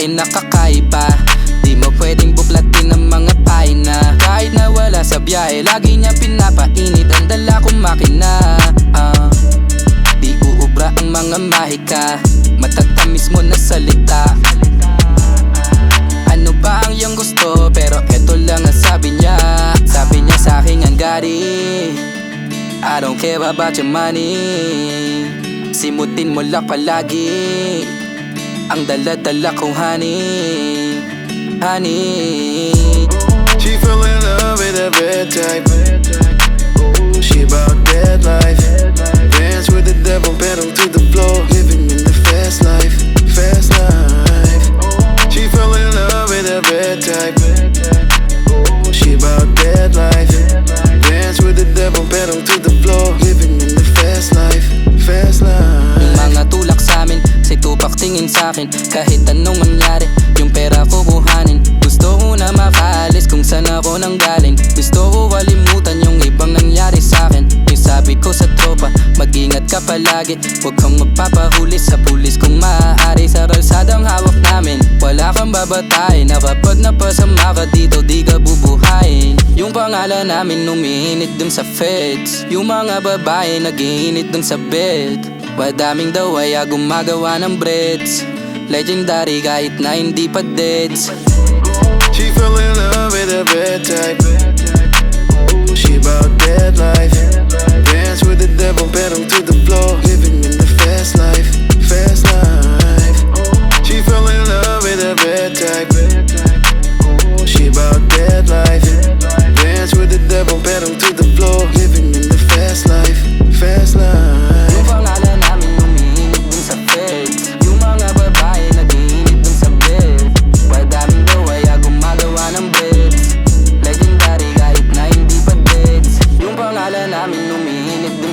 pagkain nakakaiba. Di mo pwedeng buklatin ang mga paina Kahit na wala sa biyahe, lagi niya pinapainit Ang dala kong makina. Uh, Di uubra ang mga mahika. Matatamis mo na salita. Ano ba ang iyong gusto? Pero eto lang ang sabi niya. Sabi niya sa akin ang gari I don't care about your money. Simutin mo lang palagi. Ang dala-dala kong honey Honey Tupac tingin sa akin Kahit anong mangyari. Yung pera ko kuhanin Gusto ko na makaalis Kung saan ako nang galing. Gusto ko kalimutan Yung ibang nangyari sa akin. Yung sabi ko sa tropa Mag-ingat ka palagi. Huwag kang magpapahuli sa pulis Kung maaari. Sa kalsadang hawak namin Wala kang babatayin. Na kapag napasama ka dito Di ka bubuhayin. Yung pangalan namin Umiinit dun sa feds. Yung mga babae Nagiinit dun sa bed Madaming daw ay gumagawa ng breads. Legendary kahit na hindi pa deads. She fell in love with a bad type. She about that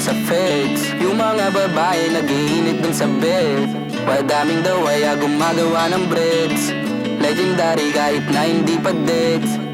sa feds. Yung mga babae nagiinit dun sa bed. Madaming daw ay ah, gumagawa ng breads. Legendary kahit na hindi pa dates